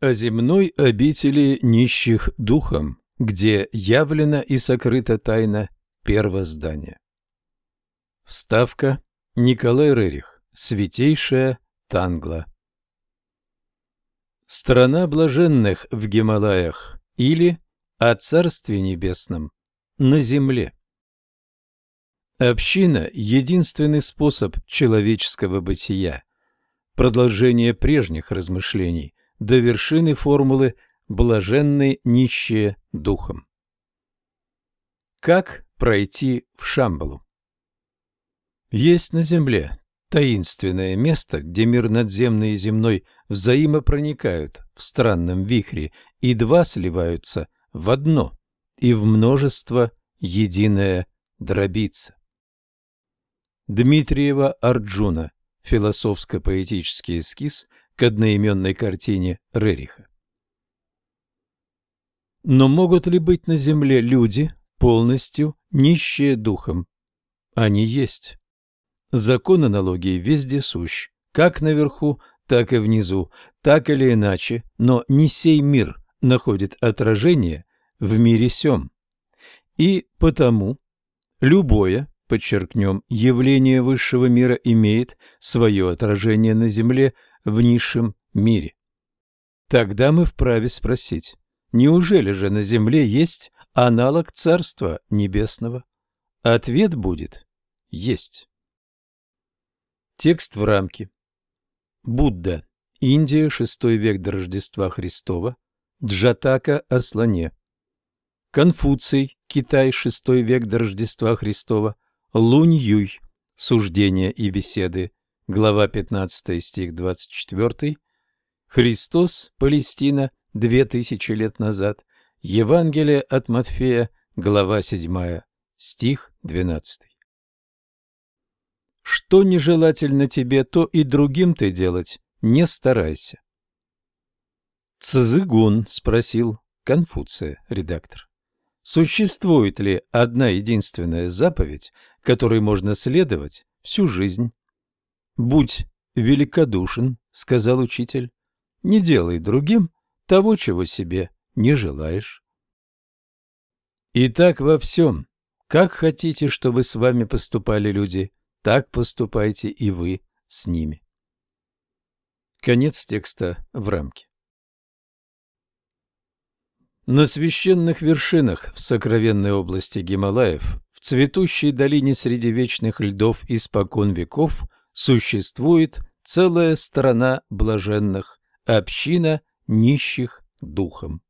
О земной обители нищих духом, где явлена и сокрыта тайна первоздания. Вставка Николай Рерих. Святейшая Тангла. Страна блаженных в Гималаях или о Царстве Небесном на земле. Община – единственный способ человеческого бытия, продолжение прежних размышлений до вершины формулы «блаженны нищие духом». Как пройти в Шамбалу? Есть на земле таинственное место, где мир надземный и земной взаимопроникают в странном вихре и два сливаются в одно и в множество единое дробится. Дмитриева Арджуна. Философско-поэтический эскиз к одноименной картине Рериха. Но могут ли быть на земле люди, полностью нищие духом? Они есть. Закон аналогии везде сущ, как наверху, так и внизу, так или иначе, но не сей мир находит отражение в мире сём. И потому любое, подчеркнем, явление высшего мира имеет свое отражение на Земле в низшем мире. Тогда мы вправе спросить, неужели же на Земле есть аналог Царства Небесного? Ответ будет «есть». Текст в рамке. Будда. Индия, VI век до Рождества Христова. Джатака о слоне. Конфуций. Китай, VI век до Рождества Христова. Лунь-Юй. Суждения и беседы. Глава 15, стих 24. Христос, Палестина, две тысячи лет назад. Евангелие от Матфея, глава 7, стих 12. Что нежелательно тебе, то и другим ты делать не старайся. Цзыгун спросил Конфуция, редактор. Существует ли одна единственная заповедь, которой можно следовать всю жизнь. «Будь великодушен», — сказал учитель, — «не делай другим того, чего себе не желаешь». И так во всем. Как хотите, чтобы с вами поступали люди, так поступайте и вы с ними. Конец текста в рамке. На священных вершинах в сокровенной области Гималаев цветущей долине среди вечных льдов испокон веков существует целая страна блаженных, община нищих духом.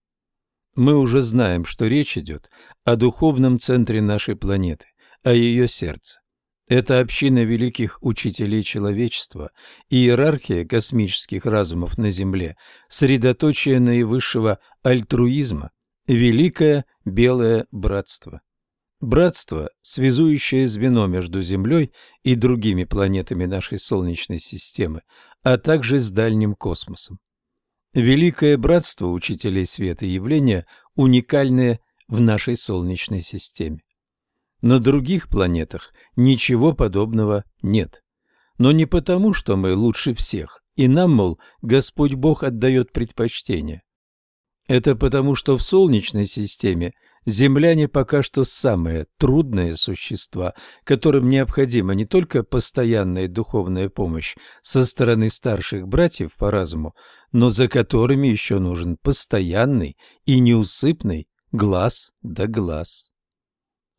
Мы уже знаем, что речь идет о духовном центре нашей планеты, о ее сердце. Это община великих учителей человечества, иерархия космических разумов на Земле, средоточие наивысшего альтруизма, великое белое братство. Братство – связующее звено между Землей и другими планетами нашей Солнечной системы, а также с дальним космосом. Великое братство учителей света – явление уникальное в нашей Солнечной системе. На других планетах ничего подобного нет. Но не потому, что мы лучше всех, и нам, мол, Господь Бог отдает предпочтение. Это потому, что в Солнечной системе Земляне пока что самые трудные существа, которым необходима не только постоянная духовная помощь со стороны старших братьев по разуму, но за которыми еще нужен постоянный и неусыпный глаз да глаз.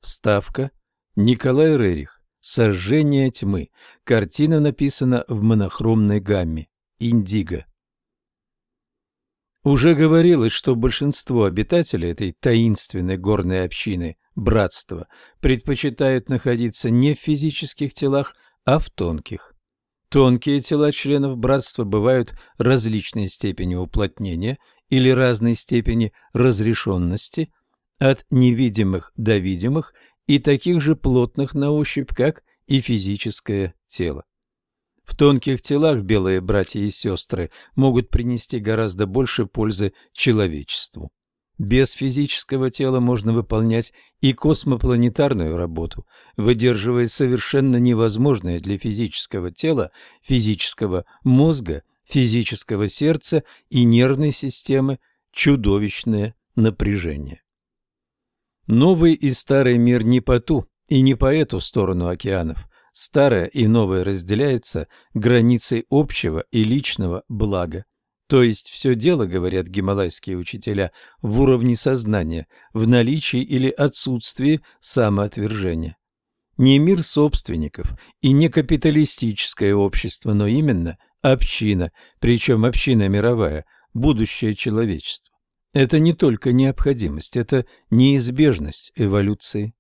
Вставка. Николай Рерих. «Сожжение тьмы». Картина написана в монохромной гамме. Индиго. Уже говорилось, что большинство обитателей этой таинственной горной общины, братства, предпочитают находиться не в физических телах, а в тонких. Тонкие тела членов братства бывают различной степени уплотнения или разной степени разрешенности, от невидимых до видимых и таких же плотных на ощупь, как и физическое тело. В тонких телах белые братья и сестры могут принести гораздо больше пользы человечеству. Без физического тела можно выполнять и космопланетарную работу, выдерживая совершенно невозможное для физического тела, физического мозга физического сердца и нервной системы чудовищное напряжение. Новый и старый мир не по ту и не по эту сторону океанов. Старое и новое разделяется границей общего и личного блага. То есть все дело, говорят гималайские учителя, в уровне сознания, в наличии или отсутствии самоотвержения. Не мир собственников и не капиталистическое общество, но именно община, причем община мировая, будущее человечества. Это не только необходимость, это неизбежность эволюции.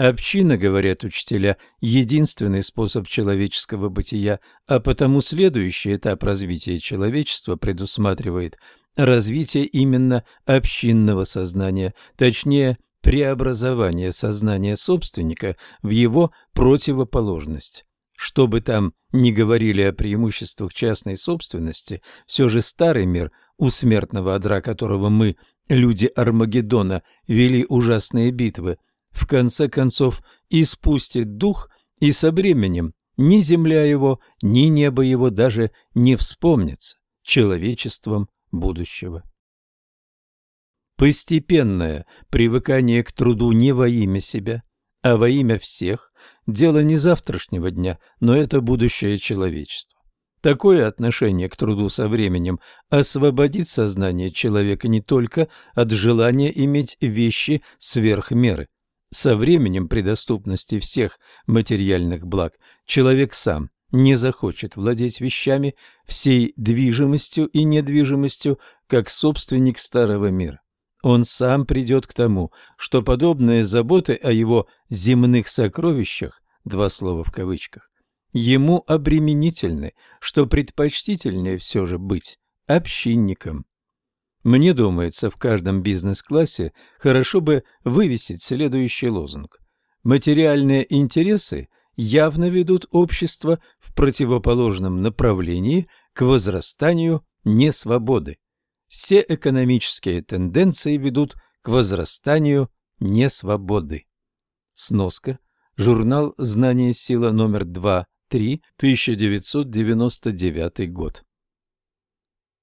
Община, говорят учителя, единственный способ человеческого бытия, а потому следующий этап развития человечества предусматривает развитие именно общинного сознания, точнее, преобразование сознания собственника в его противоположность. Что бы там ни говорили о преимуществах частной собственности, все же старый мир у смертного одра которого мы, люди Армагеддона, вели ужасные битвы, в конце концов испустит дух, и со временем ни земля его, ни небо его даже не вспомнится человечеством будущего. Постепенное привыкание к труду не во имя себя, а во имя всех – дело не завтрашнего дня, но это будущее человечества. Такое отношение к труду со временем освободит сознание человека не только от желания иметь вещи сверх меры. Со временем при доступности всех материальных благ человек сам не захочет владеть вещами всей движимостью и недвижимостью, как собственник старого мира. Он сам придет к тому, что подобные заботы о его земных сокровищах, два слова в кавычках, ему обременительны, что предпочтительнее все же быть общинником. Мне думается, в каждом бизнес-классе хорошо бы вывесить следующий лозунг. Материальные интересы явно ведут общество в противоположном направлении к возрастанию несвободы. Все экономические тенденции ведут к возрастанию несвободы. Сноска. Журнал «Знание сила» номер 2 3, 1999 год.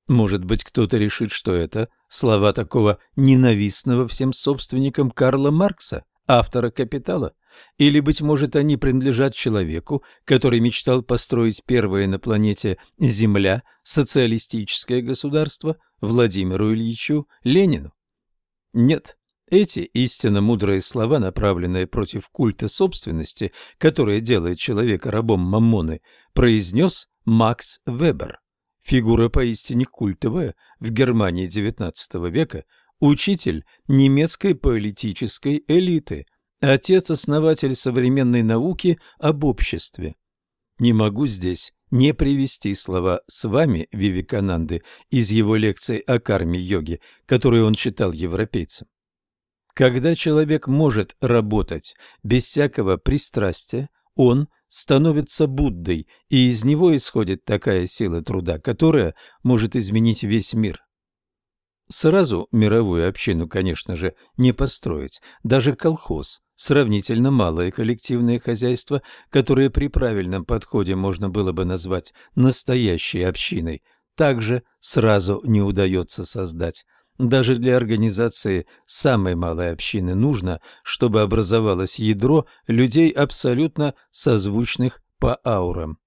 Может быть, кто-то решит, что это слова такого ненавистного всем собственникам Карла Маркса, автора «Капитала», или, быть может, они принадлежат человеку, который мечтал построить первое на планете Земля социалистическое государство Владимиру Ильичу Ленину? Нет, эти истинно мудрые слова, направленные против культа собственности, которое делает человека рабом Маммоны, произнес Макс Вебер. Фигура поистине культовая в Германии XIX века, учитель немецкой политической элиты, отец-основатель современной науки об обществе. Не могу здесь не привести слова с вами Вивекананды из его лекции о карме-йоге, которую он читал европейцам. Когда человек может работать без всякого пристрастия, он становится Буддой, и из него исходит такая сила труда, которая может изменить весь мир. Сразу мировую общину, конечно же, не построить. Даже колхоз, сравнительно малое коллективное хозяйство, которое при правильном подходе можно было бы назвать настоящей общиной, также сразу не удается создать. Даже для организации самой малой общины нужно, чтобы образовалось ядро людей абсолютно созвучных по аурам.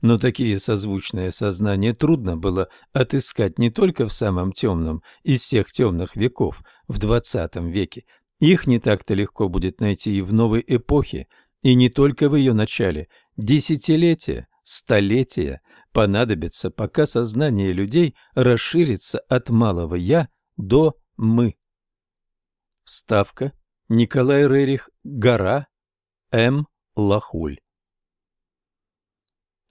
Но такие созвучные сознания трудно было отыскать не только в самом темном из всех темных веков, в XX веке. Их не так-то легко будет найти и в новой эпохе, и не только в ее начале. Десятилетия, столетия понадобятся, пока сознание людей расширится от малого «я» до «мы». Вставка. Николай Рерих. Гора. М. Лахуль.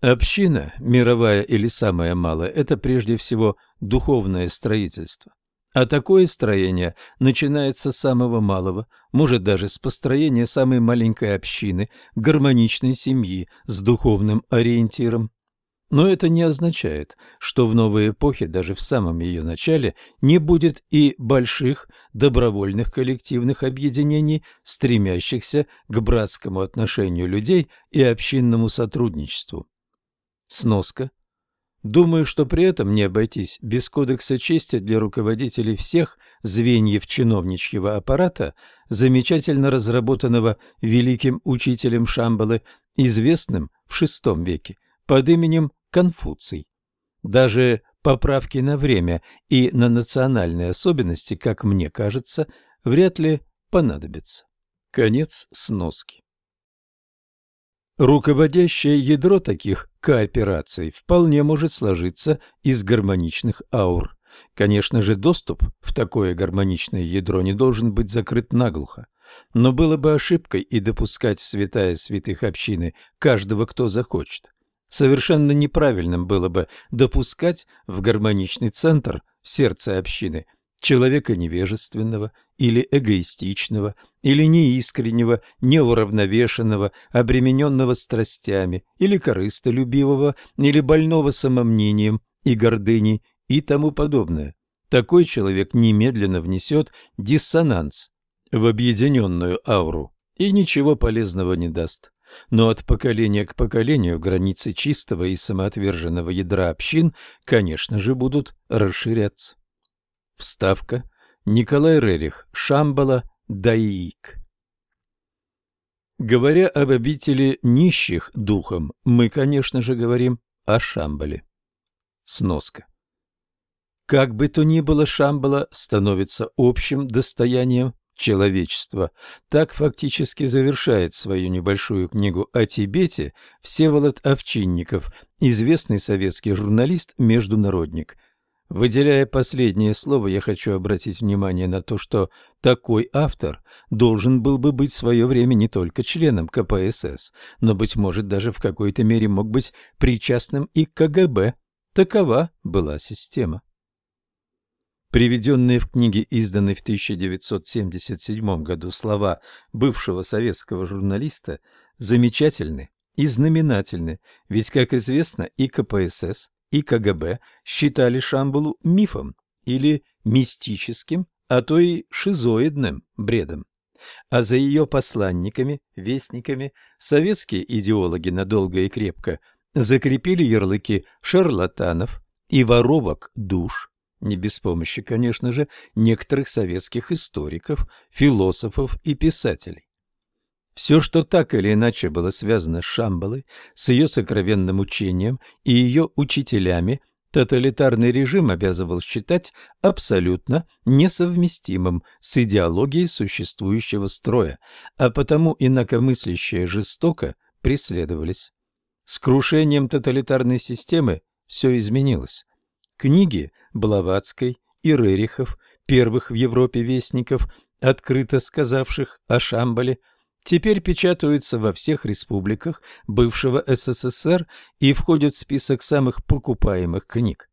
Община, мировая или самая малая, это прежде всего духовное строительство. А такое строение начинается с самого малого, может даже с построения самой маленькой общины, гармоничной семьи с духовным ориентиром. Но это не означает, что в новой эпохе, даже в самом ее начале, не будет и больших добровольных коллективных объединений, стремящихся к братскому отношению людей и общинному сотрудничеству. Сноска. Думаю, что при этом не обойтись без кодекса чести для руководителей всех звеньев чиновничьего аппарата, замечательно разработанного великим учителем Шамбалы, известным в VI веке под именем Конфуций. Даже поправки на время и на национальные особенности, как мне кажется, вряд ли понадобятся. Конец сноски. Руководящее ядро таких коопераций вполне может сложиться из гармоничных аур. Конечно же, доступ в такое гармоничное ядро не должен быть закрыт наглухо. Но было бы ошибкой и допускать в святая святых общины каждого, кто захочет. Совершенно неправильным было бы допускать в гармоничный центр, сердце общины, человека невежественного или эгоистичного, или неискреннего, неуравновешенного, обремененного страстями, или корыстолюбивого, или больного самомнением и гордыней и тому подобное. Такой человек немедленно внесет диссонанс в объединенную ауру и ничего полезного не даст. Но от поколения к поколению границы чистого и самоотверженного ядра общин, конечно же, будут расширяться. Вставка. Николай Рерих. Шамбала. Даик. Говоря об обители нищих духом, мы, конечно же, говорим о Шамбале. Сноска. Как бы то ни было, Шамбала становится общим достоянием человечества. Так фактически завершает свою небольшую книгу о Тибете Всеволод Овчинников, известный советский журналист-международник. Выделяя последнее слово, я хочу обратить внимание на то, что такой автор должен был бы быть в свое время не только членом КПСС, но, быть может, даже в какой-то мере мог быть причастным и к КГБ. Такова была система. Приведенные в книге, изданной в 1977 году, слова бывшего советского журналиста замечательны и знаменательны, ведь, как известно, и КПСС, и КГБ считали Шамбалу мифом или мистическим, а то и шизоидным бредом. А за ее посланниками, вестниками, советские идеологи надолго и крепко закрепили ярлыки шарлатанов и воровок душ, не без помощи, конечно же, некоторых советских историков, философов и писателей. Все, что так или иначе было связано с Шамбалой, с ее сокровенным учением и ее учителями, тоталитарный режим обязывал считать абсолютно несовместимым с идеологией существующего строя, а потому инакомыслящие жестоко преследовались. С крушением тоталитарной системы все изменилось. Книги Блаватской и Рерихов, первых в Европе вестников, открыто сказавших о Шамбале – теперь печатаются во всех республиках бывшего СССР и входят в список самых покупаемых книг.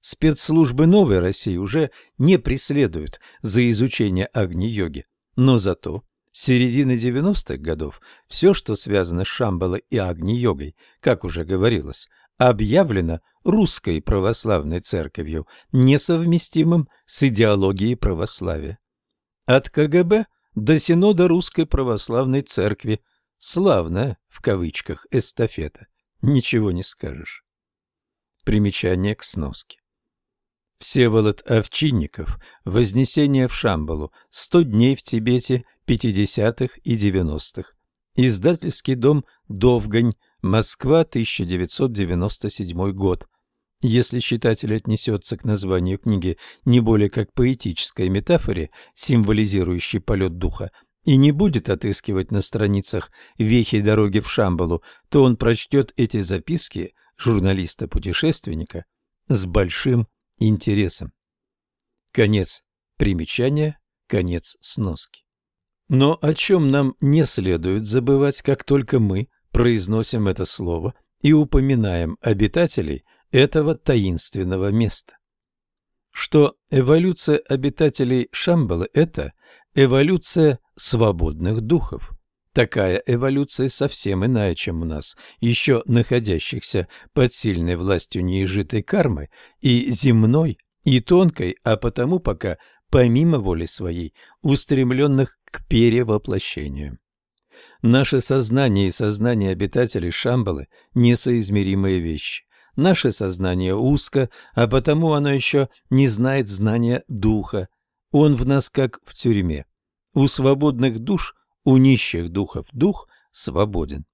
Спецслужбы Новой России уже не преследуют за изучение Агни-йоги, но зато с середины 90-х годов все, что связано с Шамбалой и Агни-йогой, как уже говорилось, объявлено русской православной церковью несовместимым с идеологией православия. От КГБ – до Синода Русской Православной Церкви. Славная, в кавычках, эстафета. Ничего не скажешь. Примечание к сноске. Всеволод Овчинников. Вознесение в Шамбалу. Сто дней в Тибете. 50-х и 90-х. Издательский дом «Довгань», Москва, 1997 год. Если читатель отнесется к названию книги не более как поэтической метафоре, символизирующей полет духа, и не будет отыскивать на страницах вехи дороги в Шамбалу, то он прочтет эти записки журналиста-путешественника с большим интересом. Конец примечания, конец сноски. Но о чем нам не следует забывать, как только мы произносим это слово и упоминаем обитателей – этого таинственного места. Что эволюция обитателей Шамбалы – это эволюция свободных духов. Такая эволюция совсем иная, чем у нас, еще находящихся под сильной властью неизжитой кармы, и земной, и тонкой, а потому пока помимо воли своей, устремленных к перевоплощению. Наше сознание и сознание обитателей Шамбалы – несоизмеримые вещи. Наше сознание узко, а потому оно еще не знает знания духа. Он в нас как в тюрьме. У свободных душ, у нищих духов дух свободен.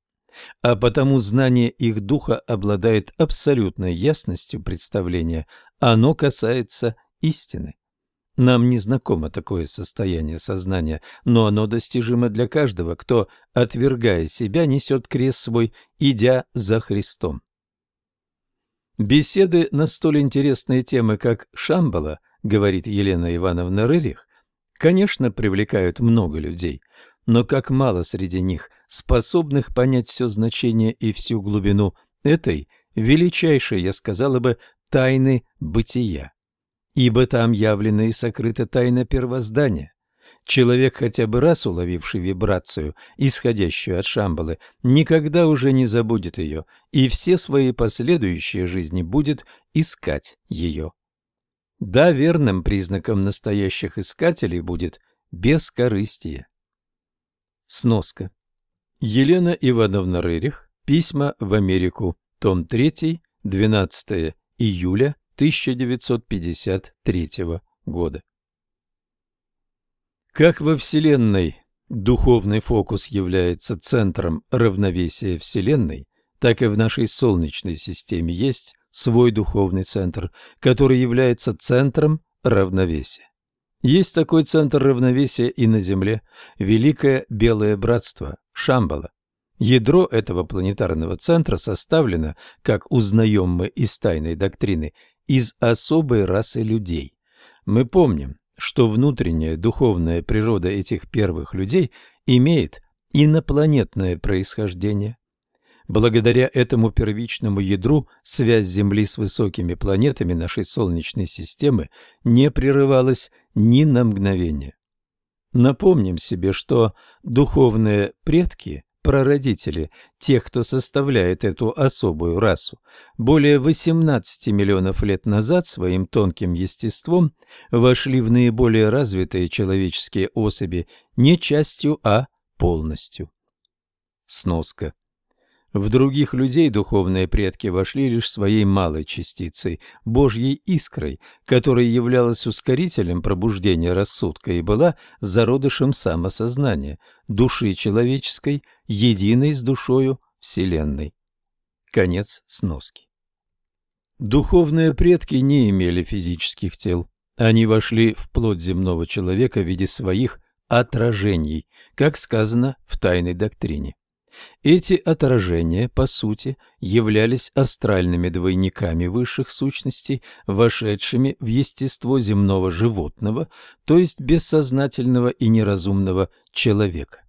А потому знание их духа обладает абсолютной ясностью представления, оно касается истины. Нам не знакомо такое состояние сознания, но оно достижимо для каждого, кто, отвергая себя, несет крест свой, идя за Христом. Беседы на столь интересные темы, как Шамбала, говорит Елена Ивановна Рырих, конечно, привлекают много людей, но как мало среди них способных понять все значение и всю глубину этой величайшей, я сказала бы, тайны бытия. Ибо там явлена и сокрыта тайна первоздания, Человек, хотя бы раз уловивший вибрацию, исходящую от Шамбалы, никогда уже не забудет ее и все свои последующие жизни будет искать ее. Да, верным признаком настоящих искателей будет бескорыстие. Сноска. Елена Ивановна Рырих. Письма в Америку. Том 3. 12 июля 1953 года. Как во Вселенной духовный фокус является центром равновесия Вселенной, так и в нашей Солнечной системе есть свой духовный центр, который является центром равновесия. Есть такой центр равновесия и на Земле – Великое Белое Братство, Шамбала. Ядро этого планетарного центра составлено, как узнаем мы из тайной доктрины, из особой расы людей. Мы помним, что внутренняя духовная природа этих первых людей имеет инопланетное происхождение. Благодаря этому первичному ядру связь Земли с высокими планетами нашей Солнечной системы не прерывалась ни на мгновение. Напомним себе, что духовные предки прародители тех, кто составляет эту особую расу, более 18 миллионов лет назад своим тонким естеством вошли в наиболее развитые человеческие особи не частью, а полностью. Сноска. В других людей духовные предки вошли лишь своей малой частицей, Божьей искрой, которая являлась ускорителем пробуждения рассудка и была зародышем самосознания, души человеческой, единой с душою Вселенной. Конец сноски. Духовные предки не имели физических тел. Они вошли в плоть земного человека в виде своих отражений, как сказано в тайной доктрине. Эти отражения, по сути, являлись астральными двойниками высших сущностей, вошедшими в естество земного животного, то есть бессознательного и неразумного человека.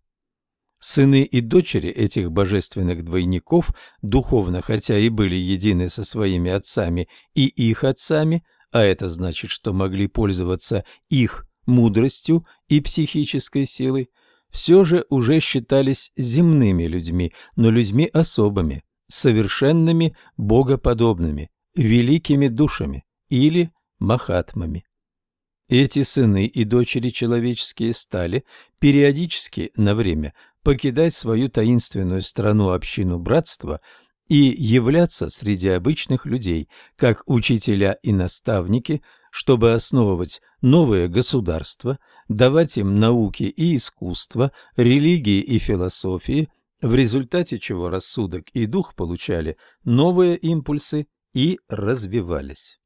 Сыны и дочери этих божественных двойников, духовно хотя и были едины со своими отцами и их отцами, а это значит, что могли пользоваться их мудростью и психической силой, все же уже считались земными людьми, но людьми особыми, совершенными богоподобными, великими душами или махатмами. Эти сыны и дочери человеческие стали периодически на время покидать свою таинственную страну-общину братства и являться среди обычных людей, как учителя и наставники, чтобы основывать новое государство – давать им науки и искусство, религии и философии, в результате чего рассудок и дух получали новые импульсы и развивались.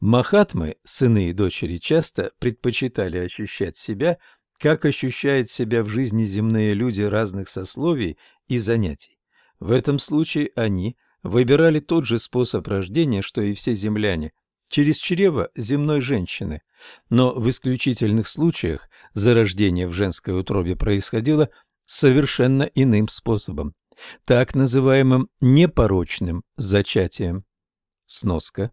Махатмы, сыны и дочери, часто предпочитали ощущать себя, как ощущают себя в жизни земные люди разных сословий и занятий. В этом случае они выбирали тот же способ рождения, что и все земляне, через чрево земной женщины, но в исключительных случаях зарождение в женской утробе происходило совершенно иным способом, так называемым непорочным зачатием. Сноска.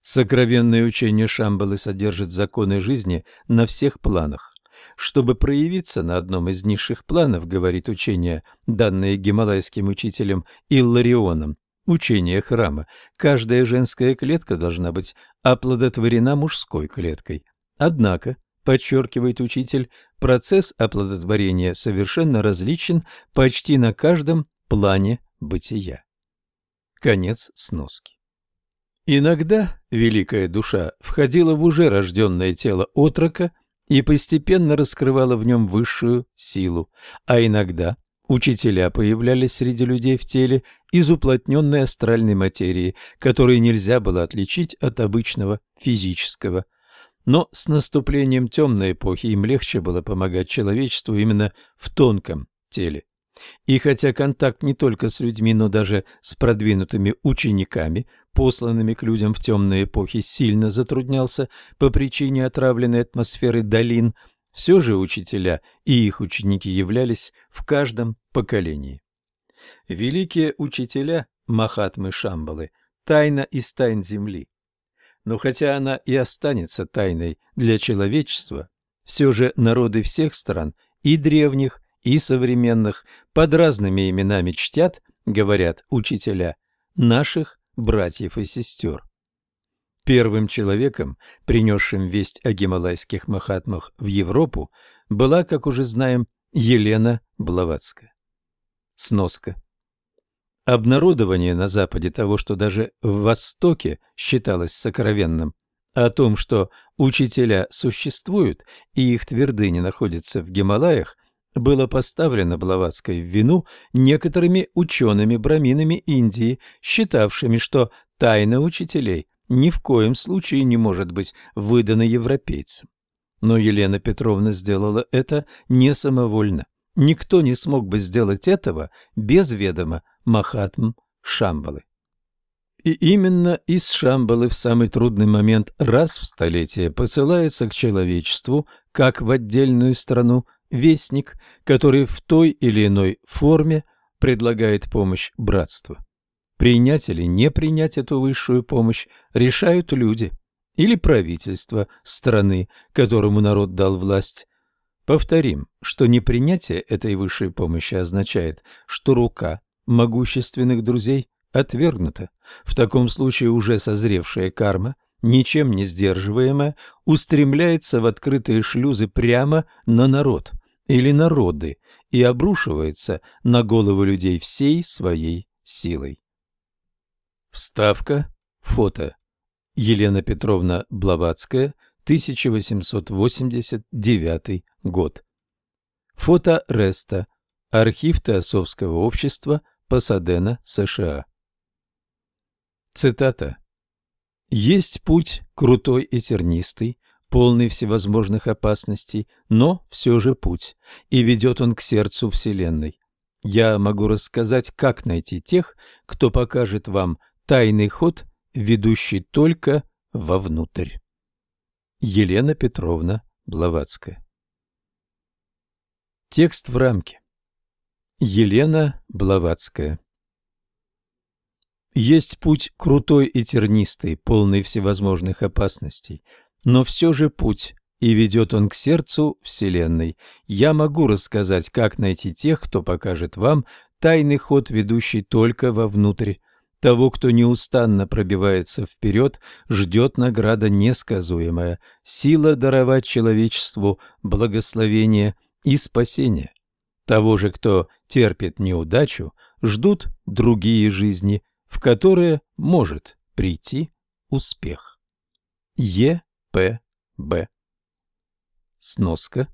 Сокровенное учение Шамбалы содержит законы жизни на всех планах. Чтобы проявиться на одном из низших планов, говорит учение, данное гималайским учителем Илларионом, учение храма, каждая женская клетка должна быть оплодотворена мужской клеткой. Однако, подчеркивает учитель, процесс оплодотворения совершенно различен почти на каждом плане бытия. Конец сноски. Иногда великая душа входила в уже рожденное тело отрока и постепенно раскрывала в нем высшую силу, а иногда учителя появлялись среди людей в теле из уплотненной астральной материи, которую нельзя было отличить от обычного физического. Но с наступлением темной эпохи им легче было помогать человечеству именно в тонком теле. И хотя контакт не только с людьми, но даже с продвинутыми учениками, посланными к людям в темные эпохи, сильно затруднялся по причине отравленной атмосферы долин, все же учителя и их ученики являлись в каждом поколении. Великие учителя Махатмы Шамбалы – тайна из тайн Земли. Но хотя она и останется тайной для человечества, все же народы всех стран, и древних, и современных под разными именами чтят, говорят учителя, наших братьев и сестер. Первым человеком, принесшим весть о гималайских махатмах в Европу, была, как уже знаем, Елена Блаватская. Сноска. Обнародование на Западе того, что даже в Востоке считалось сокровенным, о том, что учителя существуют и их твердыни находятся в Гималаях, было поставлено Блаватской в вину некоторыми учеными-браминами Индии, считавшими, что тайна учителей ни в коем случае не может быть выдана европейцам. Но Елена Петровна сделала это не самовольно. Никто не смог бы сделать этого без ведома Махатм Шамбалы. И именно из Шамбалы в самый трудный момент раз в столетие посылается к человечеству, как в отдельную страну, вестник, который в той или иной форме предлагает помощь братству. Принять или не принять эту высшую помощь решают люди или правительство страны, которому народ дал власть. Повторим, что непринятие этой высшей помощи означает, что рука могущественных друзей отвергнута. В таком случае уже созревшая карма – ничем не сдерживаемая, устремляется в открытые шлюзы прямо на народ или народы и обрушивается на головы людей всей своей силой. Вставка. Фото. Елена Петровна Блаватская, 1889 год. Фото Реста. Архив Теософского общества, Пасадена, США. Цитата. «Есть путь крутой и тернистый, полный всевозможных опасностей, но все же путь, и ведет он к сердцу Вселенной. Я могу рассказать, как найти тех, кто покажет вам тайный ход, ведущий только вовнутрь. Елена Петровна Блаватская Текст в рамке. Елена Блаватская Есть путь крутой и тернистый, полный всевозможных опасностей – но все же путь, и ведет он к сердцу Вселенной. Я могу рассказать, как найти тех, кто покажет вам тайный ход, ведущий только вовнутрь. Того, кто неустанно пробивается вперед, ждет награда несказуемая, сила даровать человечеству благословение и спасение. Того же, кто терпит неудачу, ждут другие жизни, в которые может прийти успех. Е. П. Б. Сноска.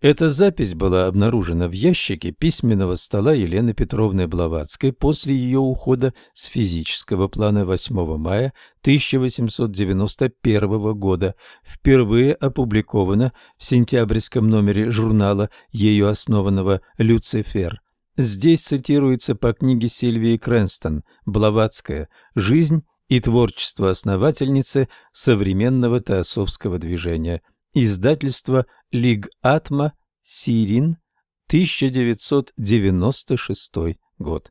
Эта запись была обнаружена в ящике письменного стола Елены Петровны Блаватской после ее ухода с физического плана 8 мая 1891 года, впервые опубликована в сентябрьском номере журнала, ею основанного «Люцифер». Здесь цитируется по книге Сильвии Крэнстон «Блаватская. Жизнь и творчество основательницы современного теософского движения. Издательство Лиг Атма, Сирин, 1996 год.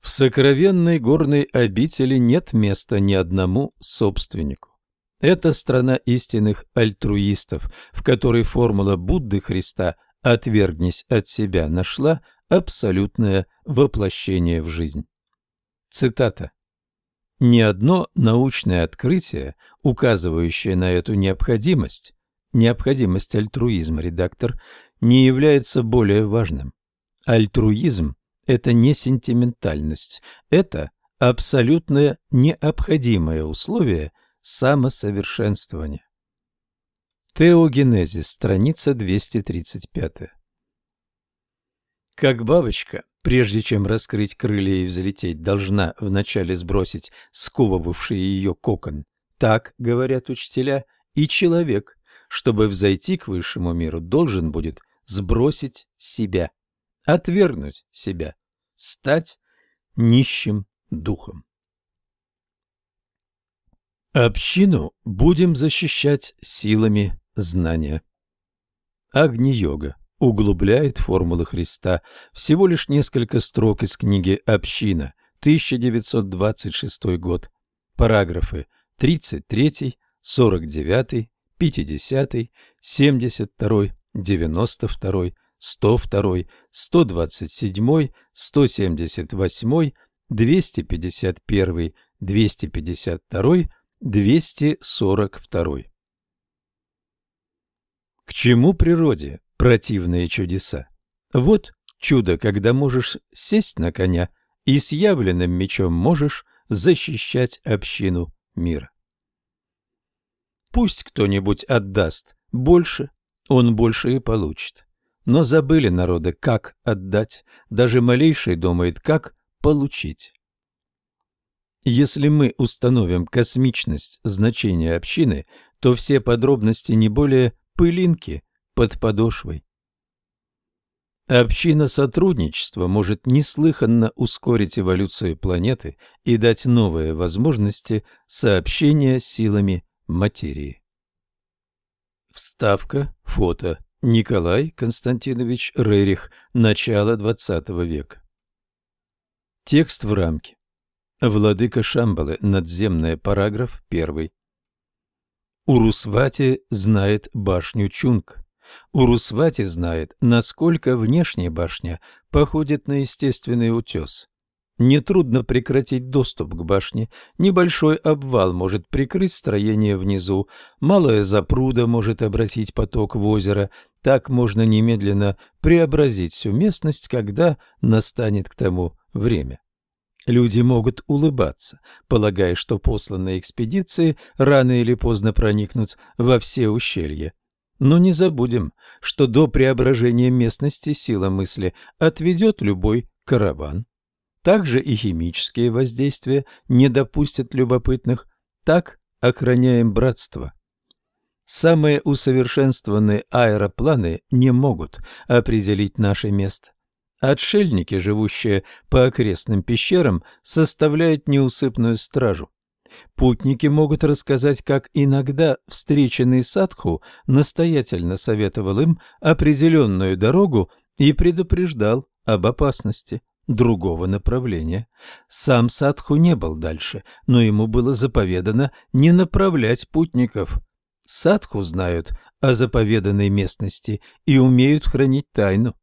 В сокровенной горной обители нет места ни одному собственнику. Это страна истинных альтруистов, в которой формула Будды Христа «отвергнись от себя» нашла абсолютное воплощение в жизнь. Цитата. Ни одно научное открытие, указывающее на эту необходимость, необходимость альтруизма, редактор, не является более важным. Альтруизм – это не сентиментальность, это абсолютное необходимое условие самосовершенствования. Теогенезис, страница 235. Как бабочка, прежде чем раскрыть крылья и взлететь, должна вначале сбросить сковывавший ее кокон, так, говорят учителя, и человек, чтобы взойти к высшему миру, должен будет сбросить себя, отвергнуть себя, стать нищим духом. Общину будем защищать силами знания. Агни-йога углубляет формулы Христа. Всего лишь несколько строк из книги «Община», 1926 год. Параграфы 33, 49, 50, 72, 92, 102, 127, 178, 251, 252, 242. К чему природе противные чудеса? Вот чудо, когда можешь сесть на коня и с явленным мечом можешь защищать общину мира. Пусть кто-нибудь отдаст больше, он больше и получит. Но забыли народы, как отдать, даже малейший думает, как получить. Если мы установим космичность значения общины, то все подробности не более пылинки под подошвой. Община сотрудничества может неслыханно ускорить эволюцию планеты и дать новые возможности сообщения силами материи. Вставка, фото. Николай Константинович Рерих. Начало XX века. Текст в рамке. Владыка Шамбалы. Надземная. Параграф 1. Урусвати знает башню Чунг. Урусвати знает, насколько внешняя башня походит на естественный утес. Нетрудно прекратить доступ к башне. Небольшой обвал может прикрыть строение внизу. Малая запруда может обратить поток в озеро. Так можно немедленно преобразить всю местность, когда настанет к тому время. Люди могут улыбаться, полагая, что посланные экспедиции рано или поздно проникнут во все ущелья. Но не забудем, что до преображения местности сила мысли отведет любой караван. Также и химические воздействия не допустят любопытных. Так охраняем братство. Самые усовершенствованные аэропланы не могут определить наше место. Отшельники, живущие по окрестным пещерам, составляют неусыпную стражу. Путники могут рассказать, как иногда встреченный садху настоятельно советовал им определенную дорогу и предупреждал об опасности другого направления. Сам Садху не был дальше, но ему было заповедано не направлять путников. Садху знают о заповеданной местности и умеют хранить тайну.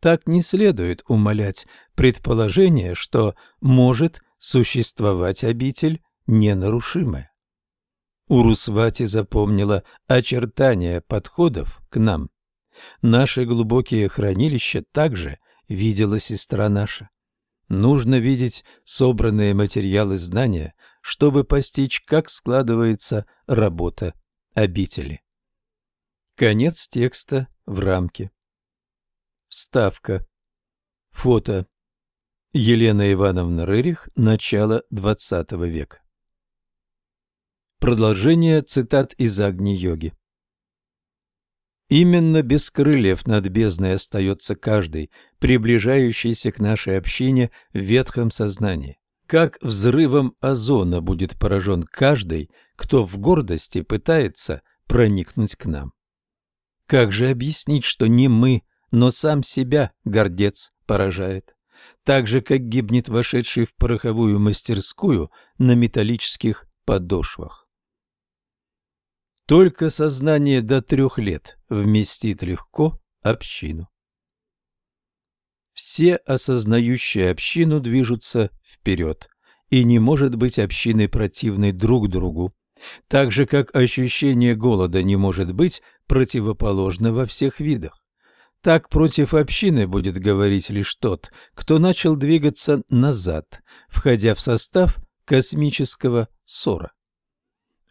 Так не следует умалять предположение, что может существовать обитель ненарушимая. Урусвати запомнила очертания подходов к нам. Наши глубокие хранилища также видела сестра наша. Нужно видеть собранные материалы знания, чтобы постичь, как складывается работа обители. Конец текста в рамке. Вставка. Фото. Елена Ивановна Рырих. Начало XX века. Продолжение цитат из Агни-йоги. Именно без крыльев над бездной остается каждый, приближающийся к нашей общине в ветхом сознании. Как взрывом озона будет поражен каждый, кто в гордости пытается проникнуть к нам. Как же объяснить, что не мы, но сам себя гордец поражает? Так же, как гибнет вошедший в пороховую мастерскую на металлических подошвах. Только сознание до трех лет вместит легко общину. Все осознающие общину движутся вперед, и не может быть общины противной друг другу, так же, как ощущение голода не может быть противоположно во всех видах. Так против общины будет говорить лишь тот, кто начал двигаться назад, входя в состав космического ссора.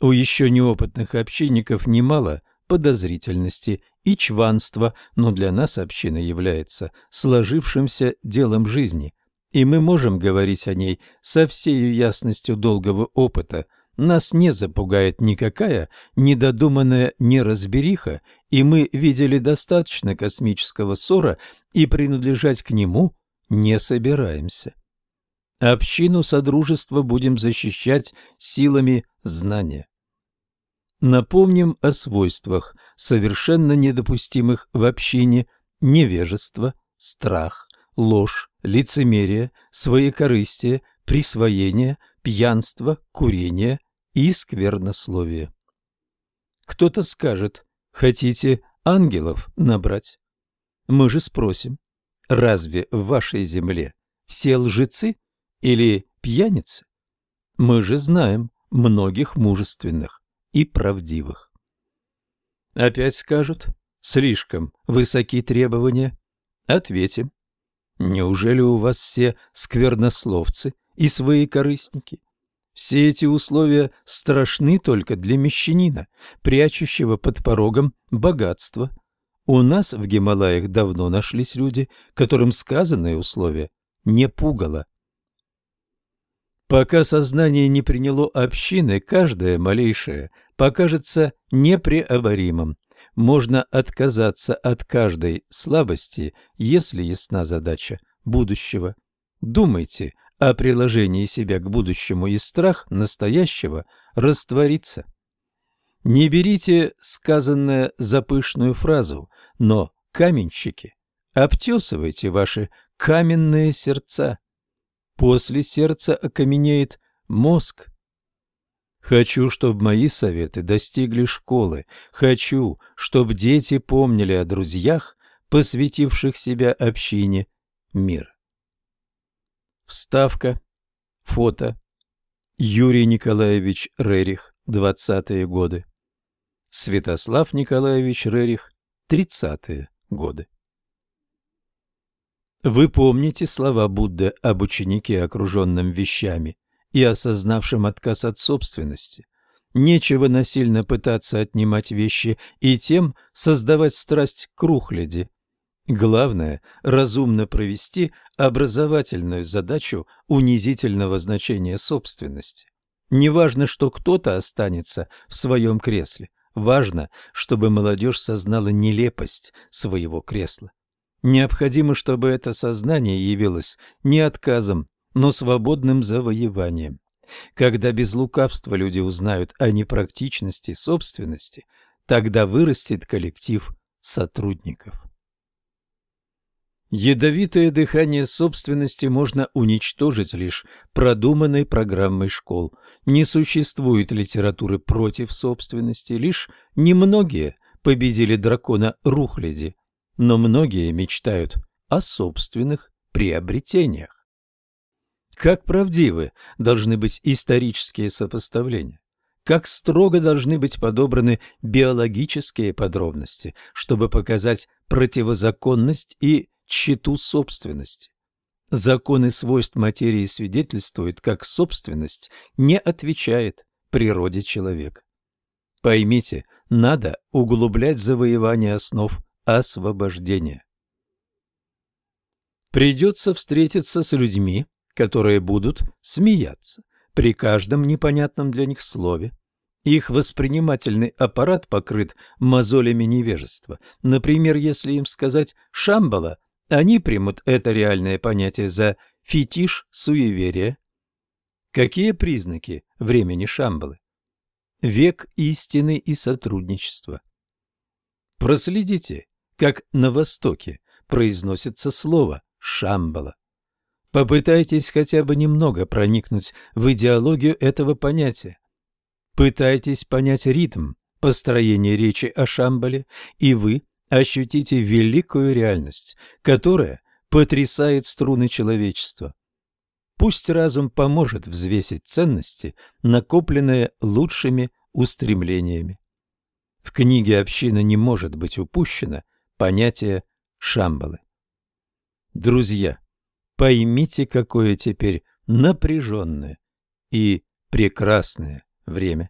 У еще неопытных общинников немало подозрительности и чванства, но для нас община является сложившимся делом жизни, и мы можем говорить о ней со всей ясностью долгого опыта – нас не запугает никакая недодуманная неразбериха, и мы видели достаточно космического ссора и принадлежать к нему не собираемся. Общину Содружества будем защищать силами знания. Напомним о свойствах, совершенно недопустимых в общине, невежество, страх, ложь, лицемерие, своекорыстие, присвоение, пьянство, курение и сквернословие. Кто-то скажет, хотите ангелов набрать? Мы же спросим, разве в вашей земле все лжецы или пьяницы? Мы же знаем многих мужественных и правдивых. Опять скажут, слишком высоки требования. Ответим, неужели у вас все сквернословцы и свои корыстники? Все эти условия страшны только для мещанина, прячущего под порогом богатство. У нас в Гималаях давно нашлись люди, которым сказанные условия не пугало. Пока сознание не приняло общины, каждое малейшее покажется непреоборимым. Можно отказаться от каждой слабости, если ясна задача будущего. Думайте о приложении себя к будущему и страх настоящего растворится. Не берите сказанное за пышную фразу, но, каменщики, обтесывайте ваши каменные сердца. После сердца окаменеет мозг. Хочу, чтобы мои советы достигли школы. Хочу, чтобы дети помнили о друзьях, посвятивших себя общине мира. Вставка. Фото. Юрий Николаевич Рерих, 20-е годы. Святослав Николаевич Рерих, 30-е годы. Вы помните слова Будды об ученике, окруженном вещами и осознавшем отказ от собственности? Нечего насильно пытаться отнимать вещи и тем создавать страсть к рухляди. Главное – разумно провести образовательную задачу унизительного значения собственности. Не важно, что кто-то останется в своем кресле. Важно, чтобы молодежь сознала нелепость своего кресла. Необходимо, чтобы это сознание явилось не отказом, но свободным завоеванием. Когда без лукавства люди узнают о непрактичности собственности, тогда вырастет коллектив сотрудников. Ядовитое дыхание собственности можно уничтожить лишь продуманной программой школ. Не существует литературы против собственности, лишь немногие победили дракона Рухляди но многие мечтают о собственных приобретениях. Как правдивы должны быть исторические сопоставления? Как строго должны быть подобраны биологические подробности, чтобы показать противозаконность и тщету собственности? Законы свойств материи свидетельствуют, как собственность не отвечает природе человека. Поймите, надо углублять завоевание основ освобождения. Придется встретиться с людьми, которые будут смеяться при каждом непонятном для них слове. Их воспринимательный аппарат покрыт мозолями невежества. Например, если им сказать «шамбала», они примут это реальное понятие за фетиш суеверия. Какие признаки времени шамбалы? Век истины и сотрудничества. Проследите как на Востоке произносится слово «шамбала». Попытайтесь хотя бы немного проникнуть в идеологию этого понятия. Пытайтесь понять ритм построения речи о Шамбале, и вы ощутите великую реальность, которая потрясает струны человечества. Пусть разум поможет взвесить ценности, накопленные лучшими устремлениями. В книге «Община не может быть упущена» понятие Шамбалы. Друзья, поймите, какое теперь напряженное и прекрасное время.